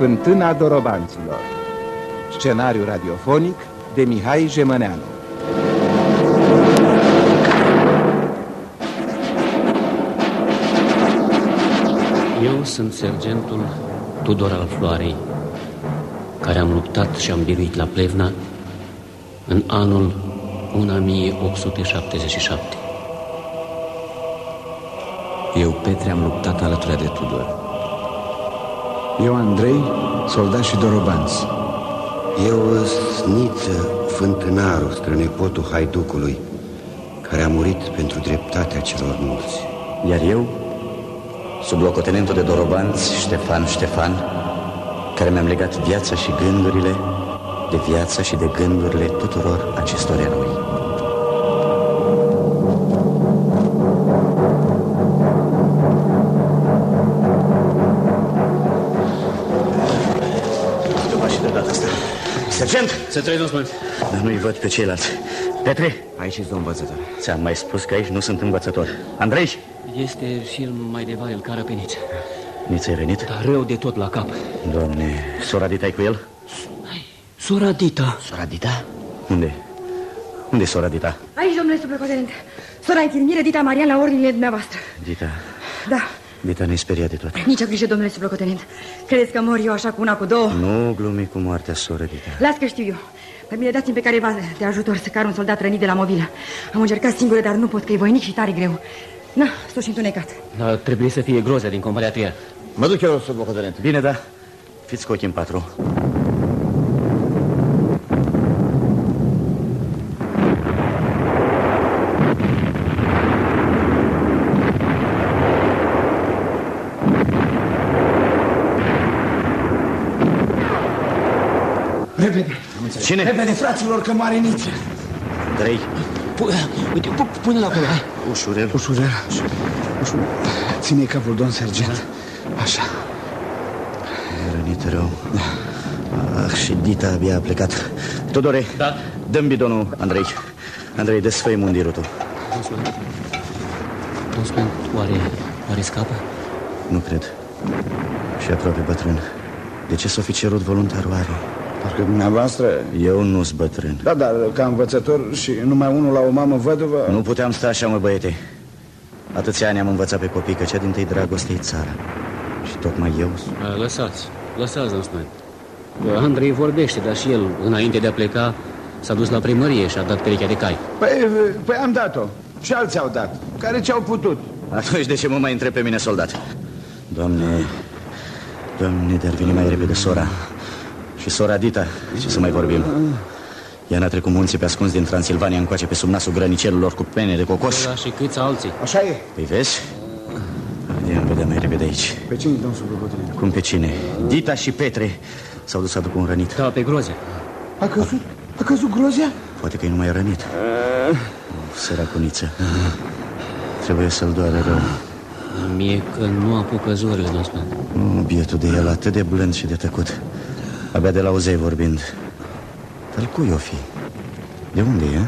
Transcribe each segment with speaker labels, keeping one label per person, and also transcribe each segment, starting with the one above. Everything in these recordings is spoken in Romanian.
Speaker 1: Fântâna Dorobanților. Scenariu radiofonic de Mihai Jemăneanu.
Speaker 2: Eu sunt sergentul Tudor al Floarei Care am luptat și am biruit la Plevna În anul 1877
Speaker 3: Eu, Petre, am luptat alături de Tudor
Speaker 4: Eu, Andrei, soldat și dorobanți.
Speaker 5: Eu, Sniță, fântânarul, strănepotul haiducului Care a murit pentru dreptatea celor mulți.
Speaker 6: Iar eu, sublocotenentul de dorobanți, Ștefan Ștefan Care mi-am legat viața și gândurile De viața și de gândurile tuturor acestor eroi Sergent!
Speaker 2: Să trăiți, domnul
Speaker 6: Dar nu-i văd pe ceilalți Petre,
Speaker 3: Aici ești, domn învățător
Speaker 6: ți-am mai spus că aici nu sunt învățător Andrei,
Speaker 2: Este și el mai de vai, îl cară pe nici
Speaker 6: nu ți-ai venit?
Speaker 2: Dar rău de tot la cap
Speaker 6: Doamne, sora Dita cu el?
Speaker 2: Sora Dita
Speaker 6: Sora Dita? Unde? Unde e sora Dita?
Speaker 7: Aici, domnule sublocotenent. Sora infirmieră Dita Marian la ordinile dumneavoastră.
Speaker 6: Dita,
Speaker 7: Da,
Speaker 6: Dita ne speria de tot
Speaker 7: nicio grijă, domnule sublocotenent. Credeți că mor eu așa cu una, cu două?
Speaker 6: Nu glumi cu moartea soră Dita
Speaker 7: Las că știu eu. Pe mine dați-mi pe careva de ajutor să car un soldat rănit de la mobilă. Am încercat singură, dar nu pot, că e voinic și tare greu. Na, s-o și întunecat.
Speaker 2: Dar trebuie să fie groza din compania treia
Speaker 6: Mă duc eu, sublocotenent Bine, da, fiți cu ochii în patru
Speaker 4: Repede,
Speaker 6: Cine?
Speaker 4: repede, fraților, că moare niță
Speaker 6: Trei
Speaker 2: Uite, pu- pune-l acolo, hai.
Speaker 6: Ușurel.
Speaker 4: Ușurel, ușurel. Ține capul, domn sergent. Așa.
Speaker 6: E rănit rău. Ah, și Dita abia a plecat. Tudore,
Speaker 2: Da?
Speaker 6: dăm bidonul, Andrei. Andrei, desfăi mundirul tu.
Speaker 2: Nu spun, oare, oare scapă?
Speaker 6: Nu cred. Și aproape bătrân. De ce s-o fi cerut voluntarul are?
Speaker 4: Parcă dumneavoastră?
Speaker 6: Eu nu-s bătrân.
Speaker 4: Da, dar ca învățător și numai unul la o mamă văduvă?
Speaker 6: Nu puteam sta așa, mă, băiete. Atâția ani am învățat pe copii că cea din tâi dragoste e țara. Și tocmai eu
Speaker 2: A, Lăsați, lăsați, domnul spune Andrei vorbește, dar și el, înainte de a pleca S-a dus la primărie și a dat perechea de cai.
Speaker 4: Păi, păi am dat-o. Și alții au dat Care ce-au putut.
Speaker 6: Atunci de ce mă mai întreb pe mine, soldat? Doamne, doamne, de-ar veni mai repede sora Și sora Dita, ce să mai vorbim. Ea n-a trecut munții pe ascuns din Transilvania încoace pe sub nasul grănicelilor cu pene de cocos.
Speaker 2: Da, și câți alții?
Speaker 4: Așa e.
Speaker 6: Păi vezi? Ia vedea mai repede aici.
Speaker 4: Pe cine, domn sublocotenent?
Speaker 6: Cum pe cine? Dita și Petre s-au dus să aducă un rănit.
Speaker 2: Da, pe groze.
Speaker 4: A căzut? A căzut grozia?
Speaker 6: Poate că e numai rănit. Săracuniță. Trebuie să-l doare rău.
Speaker 2: Mie că nu apucă zorile, domnul spune
Speaker 6: Nu, bietul de el, atât de blând și de tăcut Abia de la uzei vorbind Dar cui o fi? De unde e?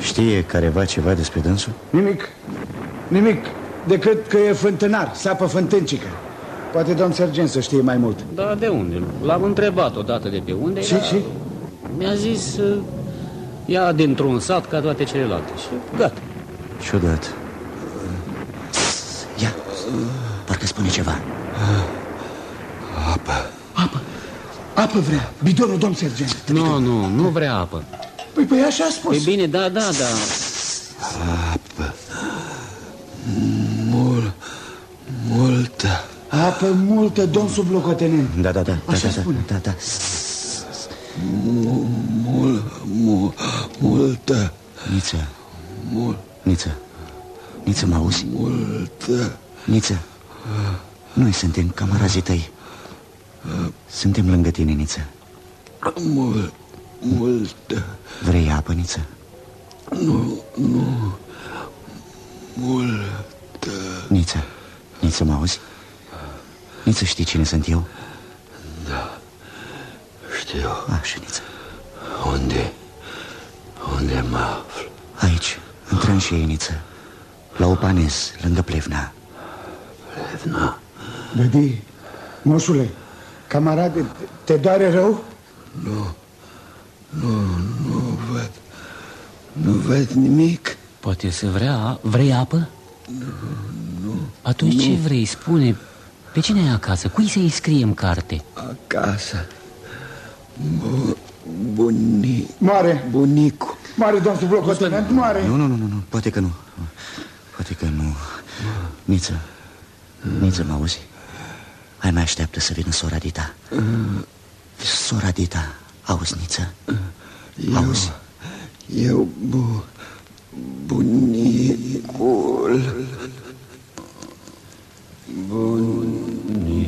Speaker 6: Știe careva ceva despre dânsul?
Speaker 4: Nimic Nimic Decât că e fântânar Sapă fântâncică Poate domn sergent să știe mai mult
Speaker 2: Da, de unde? L-am întrebat odată de pe unde
Speaker 4: Și,
Speaker 2: dar
Speaker 4: și?
Speaker 2: Mi-a zis uh, Ia dintr-un sat ca toate celelalte Și gata
Speaker 6: Ciudat Ia, parcă spune ceva
Speaker 4: Apă vrea Bidonul, domn sergent
Speaker 2: Nu, nu, nu vrea apă
Speaker 4: Păi, păi așa a
Speaker 2: E
Speaker 4: spus
Speaker 2: bine, da, da, da
Speaker 8: Multă.
Speaker 4: Apă multă, domn sublocotenent
Speaker 6: Da, da, da, da,
Speaker 4: Așa
Speaker 6: da, da,
Speaker 4: spune.
Speaker 6: da, da.
Speaker 8: Mul, mul, multă.
Speaker 6: Niță,
Speaker 8: Mul,
Speaker 6: Niță Niță, mă auzi?
Speaker 8: multă.
Speaker 6: Niță Noi suntem camarazii tăi Suntem lângă tine, Niță
Speaker 8: Mul, multă.
Speaker 6: Vrei apă, Niță?
Speaker 8: Nu, nu. Multă.
Speaker 6: Niță, Niță, mă auzi? Niță, știi cine sunt eu?
Speaker 8: Știu
Speaker 6: Așa, Niță
Speaker 8: unde, unde mă aflu.
Speaker 6: Aici, în tranșie, Niță La Opanez, lângă Plevna
Speaker 8: Levna.
Speaker 4: Dădi, moșule Camarade, te doare rău?
Speaker 8: Nu, nu, nu văd. Nu văd nimic.
Speaker 2: Poate să vrea... Vrei apă?
Speaker 8: Nu, nu.
Speaker 2: Atunci
Speaker 8: nu.
Speaker 2: ce vrei? Spune, pe cine ai acasă? Cui să-i scrie în carte?
Speaker 8: Acasă. Bu bunic.
Speaker 4: Moare.
Speaker 8: Bunicul.
Speaker 4: Moare, domn sublocotenent, moare.
Speaker 6: Nu, nu, nu, nu, nu, poate că nu. Poate că nu. Niță, Niță, mă auzi? Hai mai așteaptă să vină sora Dita. Sora Dita, auzi, Niță?
Speaker 8: Eu,
Speaker 6: Auzi?
Speaker 8: eu, bu, bunicul. Bunicul.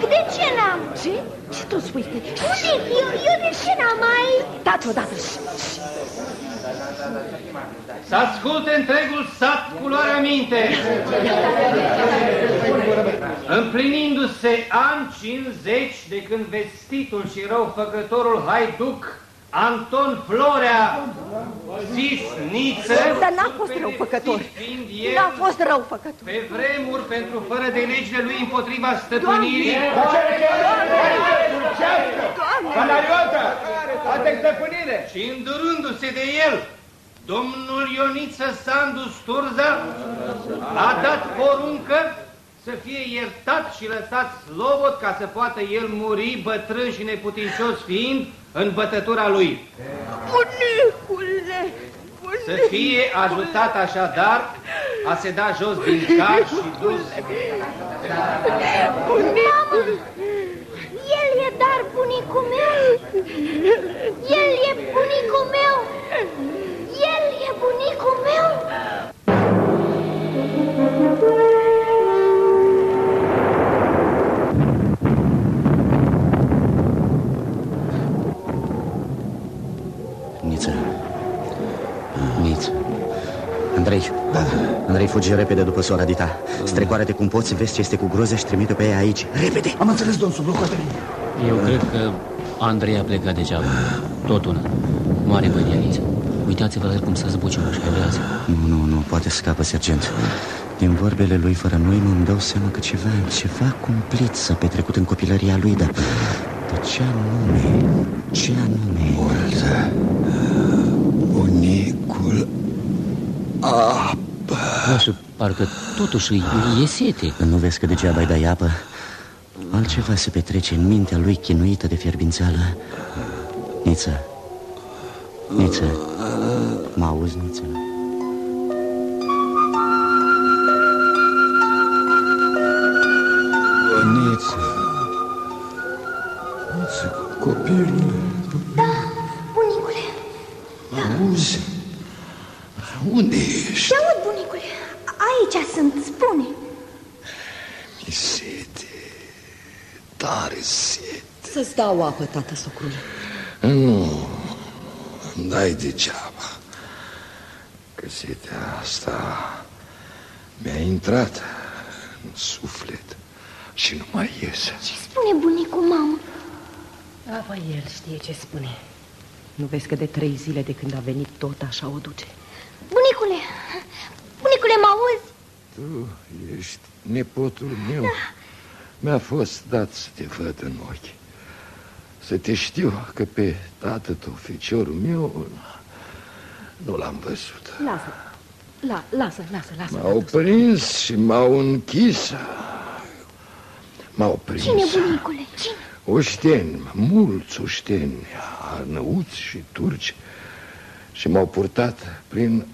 Speaker 9: Bunic, de ce n-am?
Speaker 7: Ce? Ce tot spui?
Speaker 9: Bunic, eu, eu de ce n-am mai...
Speaker 7: Taci odată.
Speaker 10: Să asculte întregul sat cu luarea minte. Împlinindu-se ani 50 de când vestitul și răufăcătorul haiduc Anton Florea, zis Niță,
Speaker 7: Dar n-a fost răufăcător.
Speaker 10: fiind el
Speaker 7: N-a fost răufăcător.
Speaker 10: pe vremuri pentru fără de legile lui împotriva stăpânirii.
Speaker 1: Panariotă! Ate stăpânire!
Speaker 10: Și îndurându-se de el, domnul Ioniță Sandu Sturza a dat poruncă să fie iertat și lăsat slobod ca să poată el muri bătrân și neputincios fiind în bătătura lui.
Speaker 9: Bunicule!
Speaker 10: Să fie ajutat așadar a se da jos din car și dus.
Speaker 9: Mamă! El e dar bunicul meu! El e bunicul meu!
Speaker 6: Andrei, fugi repede după sora Dita. Strecoară-te cum poți, vezi ce este cu groză și trimite pe ea aici. Repede!
Speaker 4: Am înțeles, domn sublocotenent.
Speaker 2: Eu cred că Andrei a plecat degeaba. Tot una. Moare bănianiță. Uitați-vă la el cum să zbuce și cădează.
Speaker 6: Nu, nu, nu, poate scapă, sergent. Din vorbele lui fără noi mă dau seama că ceva, ceva cumplit s-a petrecut în copilăria lui, dar, dar ce anume, ce anume?
Speaker 8: Multă. Bunicul. Apă.
Speaker 2: Nu știu, parcă totuși îi e sete.
Speaker 6: Nu vezi că degeaba îi dai apă? Altceva se petrece în mintea lui chinuită de fierbințeală. Niță, Niță, mă auzi, Niță?
Speaker 8: Băniță. Niță, copilul.
Speaker 9: Da, bunicule!
Speaker 8: Auzi? Unde ești?
Speaker 9: Te aud, bunicule! Aici sunt, spune!
Speaker 8: Mi sete. Tare sete.
Speaker 7: Să-ți dau apă, tată socrule.
Speaker 8: Nu, îmi dai degeaba. Că setea asta mi-a intrat în suflet și nu mai iese.
Speaker 9: Ce spune bunicul, mamă?
Speaker 7: Apă el știe ce spune. Nu vezi că de trei zile de când a venit tot așa o duce?
Speaker 9: Bunicule! Bunicule, mă auzi?
Speaker 8: Tu ești nepotul meu. Mi-a fost dat să te văd în ochi. Să te știu că pe tată tău, feciorul meu, nu l-am văzut.
Speaker 7: Lasă, la, lasă, lasă, lasă.
Speaker 8: M-au prins și m-au închis. M-au prins.
Speaker 9: Cine, bunicule? Cine?
Speaker 8: Oșteni, mulți oșteni, arnăuți și turci Și m-au purtat prin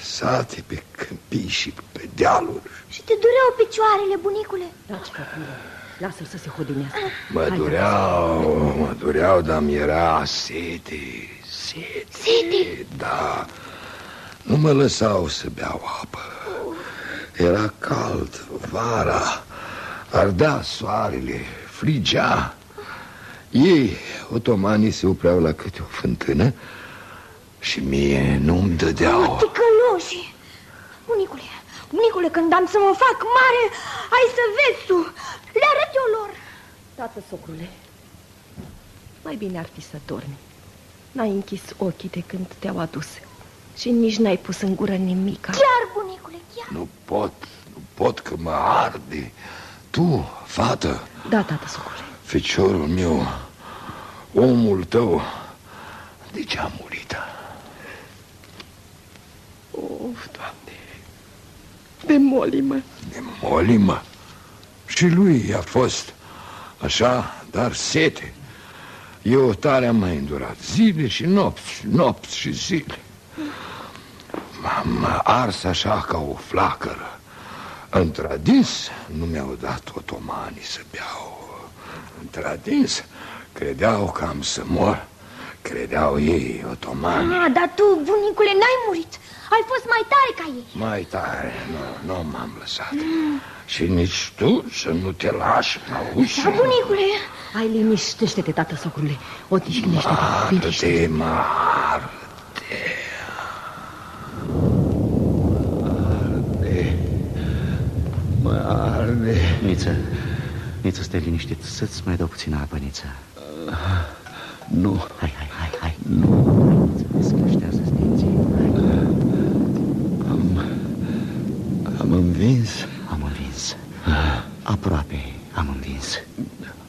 Speaker 8: sate, pe câmpii și pe dealuri.
Speaker 9: Și te dureau picioarele, bunicule?
Speaker 7: Taci, copile, lasă-l să se hodinească.
Speaker 8: Mă
Speaker 7: Hai,
Speaker 8: dureau, mă dureau, dar mi era sete, sete
Speaker 9: Sete?
Speaker 8: Da, nu mă lăsau să beau apă. Era cald, vara, ardea soarele, frigea. Ei, otomanii, se opreau la câte o fântână Și mie nu-mi dădeau
Speaker 9: Ticălos! roșii. Bunicule, bunicule, când am să mă fac mare, ai să vezi tu. Le arăt eu lor.
Speaker 11: Tată, socrule, mai bine ar fi să dormi. N-ai închis ochii de când te-au adus și nici n-ai pus în gură nimic.
Speaker 9: Chiar, bunicule, chiar.
Speaker 8: Nu pot, nu pot că mă arde. Tu, fată,
Speaker 11: Da, tată, socrule.
Speaker 8: feciorul meu, omul tău, de ce a murit?
Speaker 11: Of, Doamne, de molimă.
Speaker 8: De molimă. Și lui i-a fost așa, dar sete. Eu tare am mai îndurat, zile și nopți, nopți și zile. M-am ars așa ca o flacără. Într-adins nu mi-au dat otomanii să beau. Într-adins credeau că am să mor. Credeau ei, otomani.
Speaker 9: Ah, dar tu, bunicule, n-ai murit. Ai fost mai tare ca ei.
Speaker 8: Mai tare, nu, nu m-am lăsat. Și nici tu să nu te lași, auzi?
Speaker 9: Da, bunicule.
Speaker 11: Hai, liniștește-te, tată, socrule. Odihnește-te, liniște.
Speaker 8: Arde, mă, arde. Arde. Mă arde.
Speaker 6: Niță, Niță, stai liniștit. Să-ți mai dau puțină apă, Niță.
Speaker 8: Nu.
Speaker 6: Hai, hai, hai, hai.
Speaker 8: Nu. Am învins.
Speaker 6: Am învins. Aproape am învins.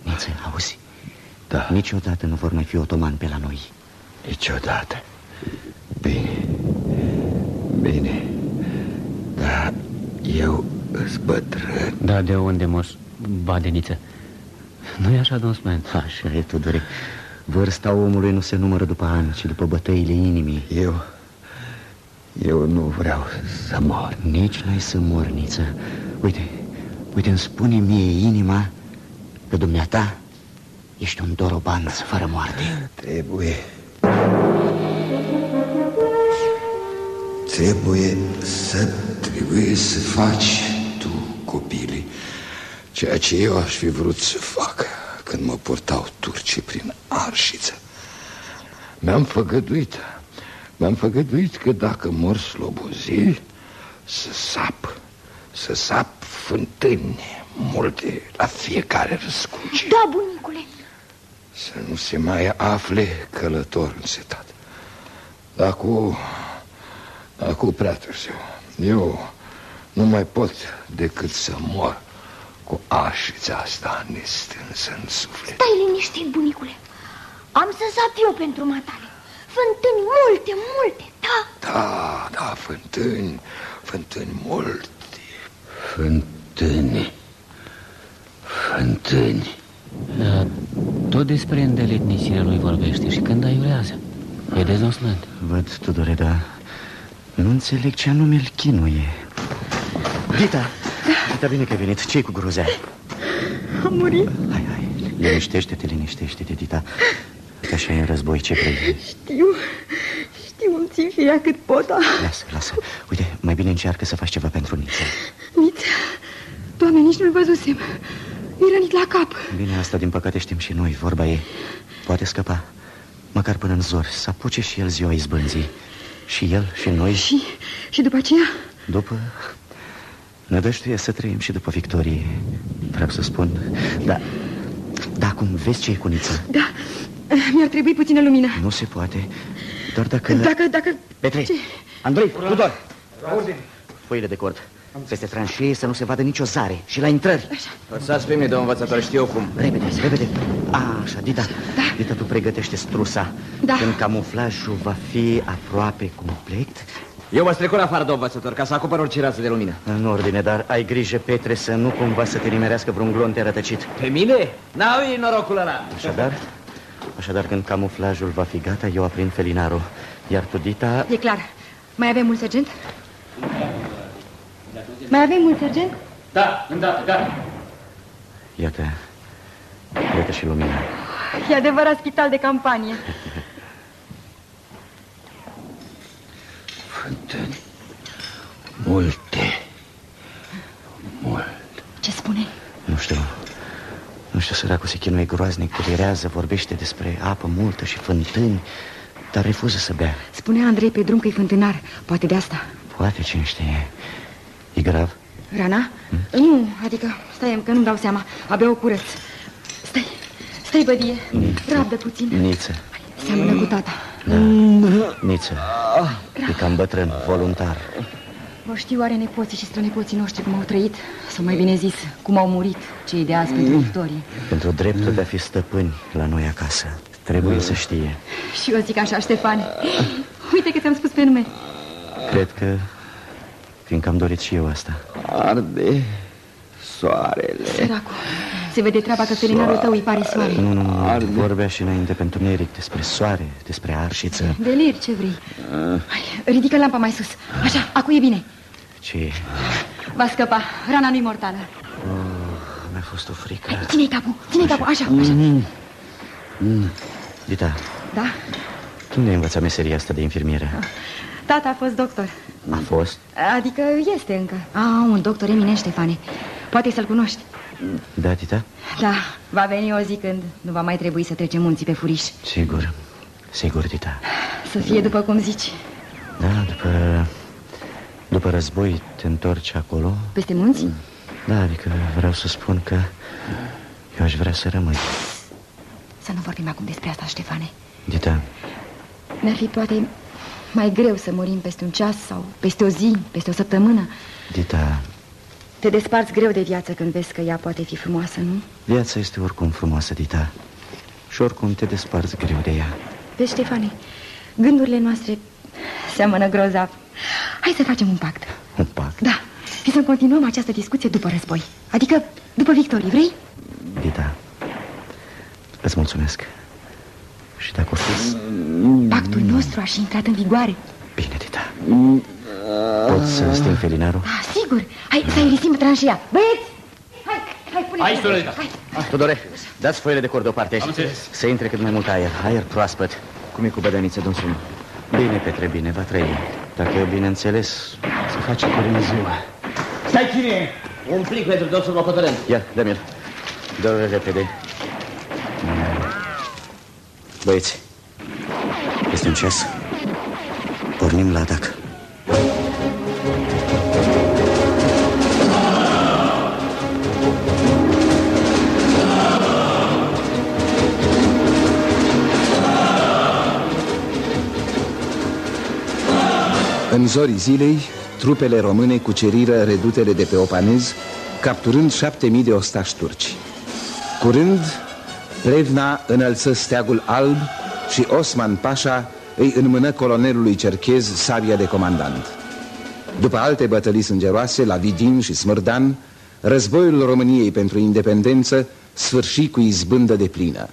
Speaker 6: Niță, auzi?
Speaker 8: Da.
Speaker 6: Niciodată nu vor mai fi otomani pe la noi.
Speaker 8: Niciodată. Bine. Bine. Dar eu îs bătrân.
Speaker 2: Da, de unde, moș? Badeniță. Nu e așa, domn Smen?
Speaker 6: Așa e, Tudore. Vârsta omului nu se numără după ani, ci după bătăile inimii.
Speaker 8: Eu... Eu nu vreau să mor.
Speaker 6: Nici n-ai să mor, Niță. Uite, uite, îmi spune mie inima că dumneata ești un dorobanț fără moarte.
Speaker 5: Trebuie... Trebuie să...
Speaker 8: Trebuie să faci tu, copile, ceea ce eu aș fi vrut să fac când mă purtau turcii prin arșiță. Mi-am făgăduit, mi-am făgăduit că dacă mor slobozii, să sap, să sap fântâni multe la fiecare răscuce.
Speaker 9: Da, bunicule.
Speaker 8: Să nu se mai afle călător însetat. Dar cu... Dar cu prea târziu. Eu nu mai pot decât să mor cu așița asta nestânsă în suflet.
Speaker 9: Stai liniștit, bunicule. Am să sap eu pentru matale. Fântâni multe, multe, da.
Speaker 8: Da, da, fântâni, fântâni multe.
Speaker 5: Fântâni. Fântâni.
Speaker 2: Da, tot despre îndeletnicirea lui vorbește și când aiurează. Vedeți, domn Smen?
Speaker 6: Văd, Tudore, dar nu înțeleg ce anume îl chinuie. Dita, Dita, bine că ai venit. Ce-i cu gruzea?
Speaker 11: Am murit.
Speaker 6: Hai, hai, liniștește-te, liniștește-te, Dita. Că așa e în război, ce vrei?
Speaker 11: Știu, știu, îmi țin firea cât pot. da.
Speaker 6: Lasă, lasă. Uite, mai bine încearcă să faci ceva pentru Niță.
Speaker 11: Nici, doamne, nici nu-l văzusem. E rănit la cap.
Speaker 6: Bine, asta din păcate știm și noi, vorba e. Poate scăpa, măcar până în zor, să apuce și el ziua izbânzii. Și el, și noi.
Speaker 11: Și, și după aceea?
Speaker 6: După... Nădăjduie să trăim și după victorie. Vreau să spun, da, da, acum vezi ce e cu Niță?
Speaker 11: Da, mi-ar trebui puțină lumină.
Speaker 6: Nu se poate, doar dacă...
Speaker 11: Dacă, dacă...
Speaker 6: Petre,
Speaker 11: Ce?
Speaker 6: Andrei, Tudor, foile de cord. Peste tranșee să nu se vadă nicio zare și la intrări.
Speaker 1: Lăsați pe mine, domn învățător, știu cum.
Speaker 6: Repede, repede. A, așa, Dita. Da. Dita, tu pregătește strusa.
Speaker 11: Da.
Speaker 6: Când camuflajul va fi aproape complet,
Speaker 1: Eu mă strecur afară, domn învățător, ca să acopăr orice rază de lumină.
Speaker 6: în ordine, dar ai grijă, Petre, să nu cumva să te nimerească vreun glonte rătăcit.
Speaker 1: Pe mine? N-au ei norocul ăla.
Speaker 6: Așadar, așadar, când camuflajul va fi gata, eu aprind felinarul. Iar tu, Dita,
Speaker 7: E clar. Mai avem mult, sergent? Mai avem mult, sergent?
Speaker 2: Da, îndată, gata.
Speaker 6: iată, iată și lumina.
Speaker 7: E adevărat spital de campanie.
Speaker 8: Fântâni. Multe. Mult.
Speaker 7: Ce spune?
Speaker 6: Nu știu, nu știu, săracul se chinuie groaznic, durează, vorbește despre apă multă și fântâni, dar refuză să bea.
Speaker 7: Spunea Andrei pe drum că e fântânar. Poate de asta.
Speaker 6: Poate, cine știe. E grav?
Speaker 7: Rana? Nu, adică, stai, că nu-mi dau seama. Abia o curăț. Stai, stai, bădie. Rabdă puțin.
Speaker 6: Niță.
Speaker 7: Seamănă cu tata.
Speaker 6: Da. Niță. E cam bătrân, voluntar.
Speaker 7: O știu oare nepoții și strănepoții noștri cum au trăit? Sau mai bine zis, cum au murit cei de azi pentru victorie.
Speaker 6: Pentru dreptul de a fi stăpâni la noi acasă. Trebuie să știe.
Speaker 7: Și eu zic așa, Ștefan. Uite că ți-am spus pe nume.
Speaker 6: Cred că... Fiindcă am dorit și eu asta.
Speaker 5: Arde soarele.
Speaker 7: Săracu, se vede treaba că felinarul tău îi pare soare.
Speaker 6: Nu, nu, nu, Arde. vorbea și înainte pentru neric despre soare, despre arșiță.
Speaker 7: Delir, ce vrei. Hai, ridică lampa mai sus. Așa, acu e bine.
Speaker 6: Ce
Speaker 7: Va scăpa, rana nu-i mortală.
Speaker 6: Oh, mi-a fost o frică.
Speaker 7: Hai, ține-i capul, ține-i capul, așa, așa.
Speaker 6: Mm. Mm. Dita,
Speaker 7: Da,
Speaker 6: unde ai învățat meseria asta de infirmieră?
Speaker 7: tata a fost doctor.
Speaker 6: A fost?
Speaker 7: Adică este încă. A, un doctor eminent, Ștefane. Poate să-l cunoști.
Speaker 6: Da, Dita?
Speaker 7: Da, va veni o zi când nu va mai trebui să trecem munții pe furiș.
Speaker 6: Sigur, sigur, Dita.
Speaker 7: Să fie după cum zici.
Speaker 6: Da, după... După război te întorci acolo?
Speaker 7: Peste munți?
Speaker 6: Da, adică vreau să spun că eu aș vrea să rămâi.
Speaker 7: Să nu vorbim acum despre asta, Ștefane.
Speaker 6: Dita,
Speaker 7: Mi-ar fi poate mai greu să murim peste un ceas sau peste o zi, peste o săptămână.
Speaker 6: Dita,
Speaker 7: Te desparți greu de viață când vezi că ea poate fi frumoasă, nu?
Speaker 6: viața este oricum frumoasă, Dita. Și oricum te desparți greu de ea.
Speaker 7: Vezi, Ștefane, gândurile noastre seamănă grozav. Hai să facem un pact.
Speaker 6: Un pact?
Speaker 7: Da, și să continuăm această discuție după război. Adică după victorie, vrei?
Speaker 6: Dita, îți mulțumesc. Și dacă o fi...
Speaker 7: Pactul nostru aș și intrat în vigoare.
Speaker 6: Bine, Dita. Pot să sting felinarul?
Speaker 7: Ah, sigur. Hai să aerisim tranșia. Băieți! Hai, hai, pune
Speaker 1: Hai, Sorelita.
Speaker 7: Hai.
Speaker 6: Tudore, dați foile de cord deoparte.
Speaker 1: Am înțeles.
Speaker 6: Să intre cât mai mult aer, aer proaspăt. Cum e cu bădăniță, domn Sum? Bine, Petre, bine, va trăi. Dacă eu bineînțeles, să face curând ziua.
Speaker 1: Stai, cine Un plic pentru dosul locotorent.
Speaker 6: Ia, dă-mi-l. Dă-l repede. Băieți, este un ceas. Pornim la atac.
Speaker 12: În zorii zilei, trupele române cuceriră redutele de pe Opanez, capturând șapte mii de ostași turci. Curând, Plevna înălță steagul alb și Osman Pașa îi înmână colonelului cerchez sabia de comandant. După alte bătălii sângeroase la Vidin și Smârdan, războiul României pentru independență sfârși cu izbândă de plină.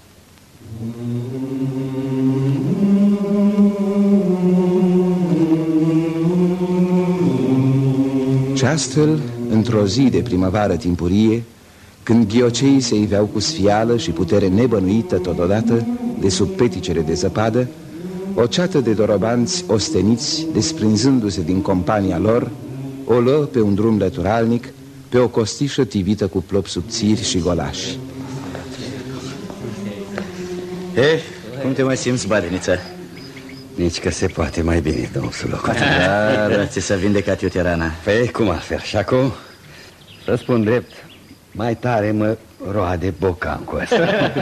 Speaker 12: Și astfel, într-o zi de primăvară timpurie, când ghioceii se iveau cu sfială și putere nebănuită totodată de sub peticele de zăpadă, o ceată de dorobanți osteniți, desprinzându-se din compania lor, o lă pe un drum lăturalnic, pe o costișă tivită cu plop subțiri și golași.
Speaker 6: Eh, cum te mai simți, Badeniță?
Speaker 5: Nici că se poate mai bine, domnul Sulocotă.
Speaker 6: Da, da, ți s-a vindecat eu, tirana.
Speaker 5: Păi, cum altfel? Și acum, să spun drept, mai tare mă roade bocan cu asta.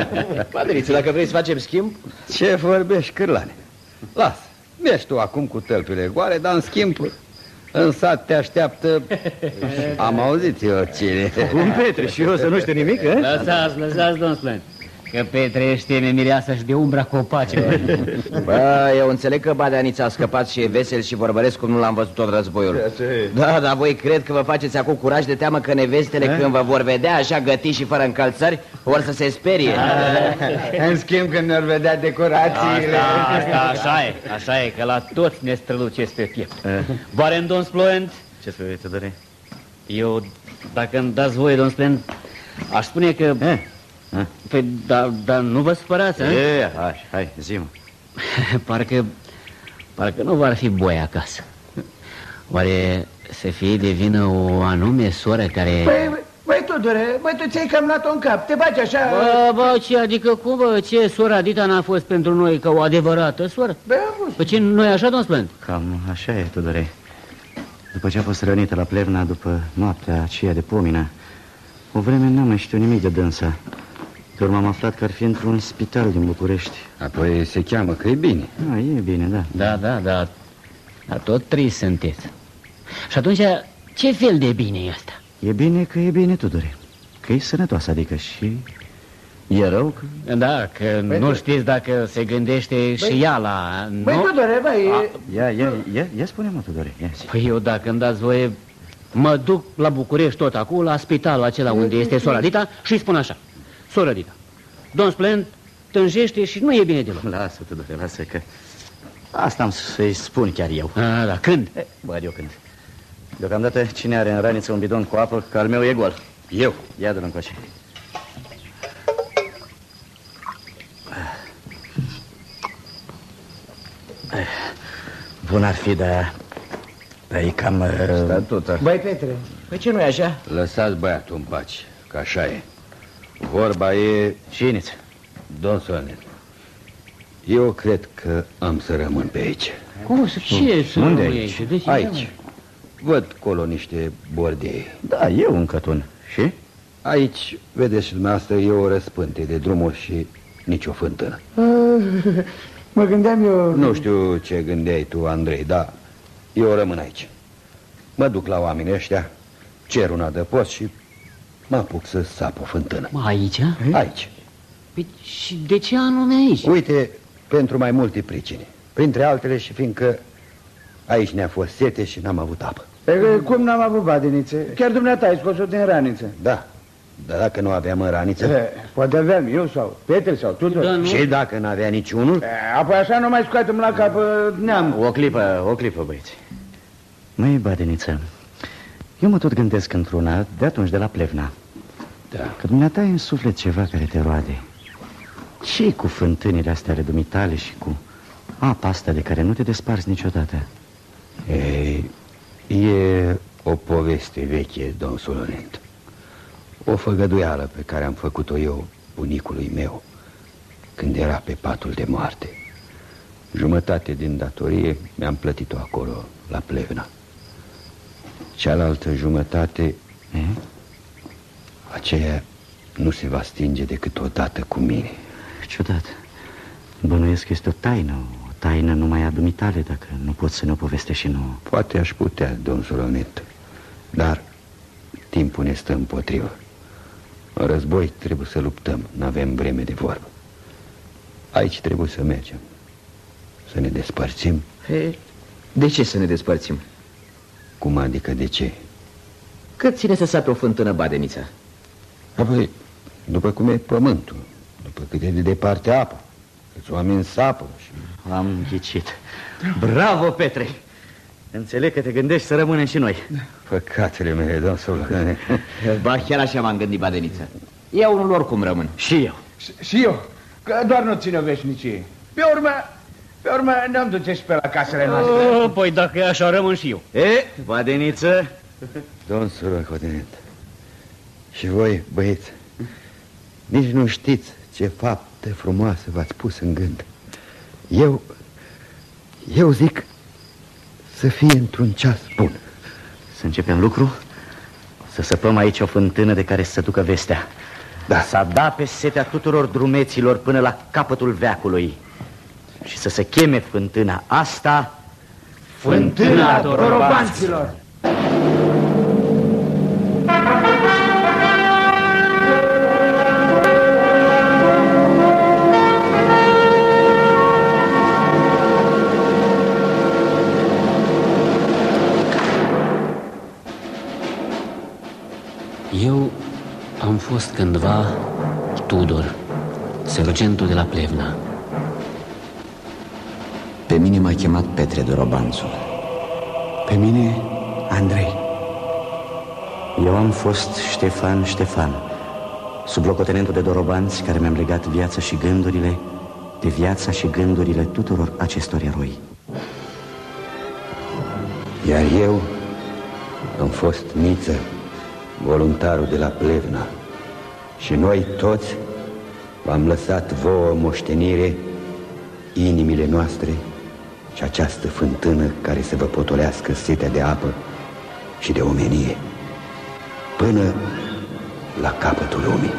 Speaker 1: Badeniță, dacă vrei să facem schimb...
Speaker 5: Ce vorbești, cârlane? Lasă, mergi tu acum cu tălpile goale, dar în schimb în sat te așteaptă... Am auzit eu cine.
Speaker 1: Un Petre și eu să nu știu nimic, eh?
Speaker 2: Lăsați, lăsați, domn Slen. Că Petre știe mireasa și de umbra copacilor.
Speaker 1: Bă, eu înțeleg că Badeanița a scăpat și e vesel și vorbăresc cum nu l-am văzut tot războiul. Da, dar voi cred că vă faceți acum curaj de teamă că nevestele când vă vor vedea așa gătiți și fără încălțări, vor să se sperie.
Speaker 5: În schimb, când ne-or vedea decorațiile...
Speaker 2: Asta, asta, așa e, așa e, că la toți ne strălucesc pe piept. Oare domn Splorent?
Speaker 6: Ce spui, Tudore?
Speaker 2: Eu, dacă îmi dați voie, domn Splorent, aș spune că... Păi, dar da, nu vă supărați, a?
Speaker 6: E, hai, hai, zi
Speaker 2: parcă, parcă nu va fi boi acasă. Oare să fie de vină o anume soră care...
Speaker 4: Păi, băi, Tudore, băi, tu ți-ai cam luat-o în cap, te bagi așa...
Speaker 2: Bă, bă, ce, adică cum, bă, ce, sora Dita n-a fost pentru noi ca o adevărată soră?
Speaker 4: Bă, a fost.
Speaker 2: Păi ce, noi așa, domn Splend?
Speaker 6: Cam așa e, Tudore. După ce a fost rănită la Plevna, după noaptea aceea de pomină, o vreme n-am mai știut nimic de dânsa. Pe urmă am aflat că ar fi într-un spital din București.
Speaker 5: Apoi se cheamă că e bine.
Speaker 6: A, e bine, da.
Speaker 2: Da, da, da. Dar tot trist sunteți. Și atunci, ce fel de bine e asta?
Speaker 6: E bine că e bine, Tudore. Că e sănătoasă, adică și... E rău că...
Speaker 2: Da, că băi, nu știți dacă se gândește băi, și ea la...
Speaker 4: Băi,
Speaker 2: nu?
Speaker 4: Tudore, băi... A...
Speaker 6: Ia, ia, ia, ia spune-mă, Tudore, ia zi.
Speaker 2: Păi eu, dacă îmi dați voie, mă duc la București tot acolo, la spitalul acela unde este sora Dita și spun așa. Sora Dita, Don Splend tânjește și nu e bine deloc.
Speaker 6: Lasă, Tudore, lasă că... Asta am să-i spun chiar eu.
Speaker 2: A, da, când?
Speaker 6: E, bă, eu când. Deocamdată, cine are în raniță un bidon cu apă, că al meu e gol.
Speaker 5: Eu.
Speaker 6: Ia de-l încoace. Bun ar fi, dar... Dar e cam... Uh,
Speaker 5: Statută.
Speaker 4: Băi, Petre,
Speaker 1: Păi ce nu e așa?
Speaker 5: Lăsați băiatul în pace, că așa e. Vorba e...
Speaker 6: Șiniță.
Speaker 5: Don Sonet. Eu cred că am să rămân pe aici.
Speaker 2: Cum să ce să
Speaker 6: Unde
Speaker 2: rămâi
Speaker 6: aici?
Speaker 2: De ce
Speaker 5: Aici. Văd colo niște bordei.
Speaker 6: Da, eu un cătun. Și?
Speaker 5: Aici, vedeți și dumneavoastră, e o răspânte de drumuri și nicio fântână.
Speaker 4: Mă gândeam eu...
Speaker 5: Nu știu ce gândeai tu, Andrei, dar eu rămân aici. Mă duc la oamenii ăștia, cer un adăpost și mă apuc să sap o fântână.
Speaker 2: Mă, aici?
Speaker 5: Aici.
Speaker 2: Păi și de ce anume aici?
Speaker 5: Uite, pentru mai multe pricini. Printre altele și fiindcă aici ne-a fost sete și n-am avut apă.
Speaker 4: E, cum n-am avut badinițe? Chiar dumneata ai scos-o din raniță.
Speaker 5: Da, dar dacă nu aveam în raniță...
Speaker 4: E, poate aveam eu sau Petre sau tu.
Speaker 2: Da, nu?
Speaker 5: Și dacă n-avea niciunul...
Speaker 4: E, apoi așa nu mai scoatem la cap uh, neam.
Speaker 6: O clipă, o clipă, băieți. Măi, Badeniță, eu mă tot gândesc într-una de atunci de la Plevna.
Speaker 5: Da.
Speaker 6: Că dumneata ai în suflet ceva care te roade. ce cu fântânile astea ale dumitale și cu apa asta de care nu te desparți niciodată?
Speaker 5: Ei, e o poveste veche, domn Solonent. O făgăduială pe care am făcut-o eu bunicului meu când era pe patul de moarte. Jumătate din datorie mi-am plătit-o acolo, la Plevna. Cealaltă jumătate,
Speaker 6: E?
Speaker 5: aceea nu se va stinge decât odată cu mine.
Speaker 6: Ciudat. Bănuiesc că este o taină, o taină numai a dumitale, dacă nu poți să ne o povestești și nouă.
Speaker 5: Poate aș putea, domn Solonet, dar timpul ne stă împotrivă. În război trebuie să luptăm, nu avem vreme de vorbă. Aici trebuie să mergem, să ne despărțim.
Speaker 1: He, de ce să ne despărțim?
Speaker 5: Cum adică de ce?
Speaker 1: Cât ține să sape o fântână badenița?
Speaker 5: Apoi, după cum e pământul, după cât e de departe apa, câți oameni sapă și...
Speaker 6: Am ghicit. Bravo, Petre! Înțeleg că te gândești să rămânem și noi.
Speaker 5: Păcatele mele, domn Solonet.
Speaker 1: Ba, chiar așa m-am gândit, badeniță. Eu unul oricum rămân.
Speaker 6: Și eu.
Speaker 4: Și eu, că doar nu ține veșnicie. Pe urmă, pe urmă ne-am duce și pe la casele noastre.
Speaker 2: Oh, păi dacă e așa, rămân și eu.
Speaker 6: E, Badeniță?
Speaker 5: Domn Solonet, și voi, băieți, nici nu știți ce fapte frumoase v-ați pus în gând. Eu, eu zic să fie într-un ceas bun.
Speaker 6: Să începem lucru? Să săpăm aici o fântână de care să se ducă vestea.
Speaker 5: Da.
Speaker 6: Să da pe setea tuturor drumeților până la capătul veacului. Și să se cheme fântâna asta
Speaker 4: Fântâna dorobanților.
Speaker 2: Eu am fost cândva Tudor, sergentul de la Plevna.
Speaker 3: Pe mine m-a chemat Petre Dorobanțul.
Speaker 6: Pe mine, Andrei. Eu am fost Ștefan Ștefan, sublocotenentul de dorobanți care mi-am legat viața și gândurile de viața și gândurile tuturor acestor eroi.
Speaker 5: Iar eu am fost Niță, voluntarul de la Plevna. Și noi toți v-am lăsat vouă moștenire inimile noastre și această fântână care să vă potolească setea de apă și de omenie până la capătul lumii.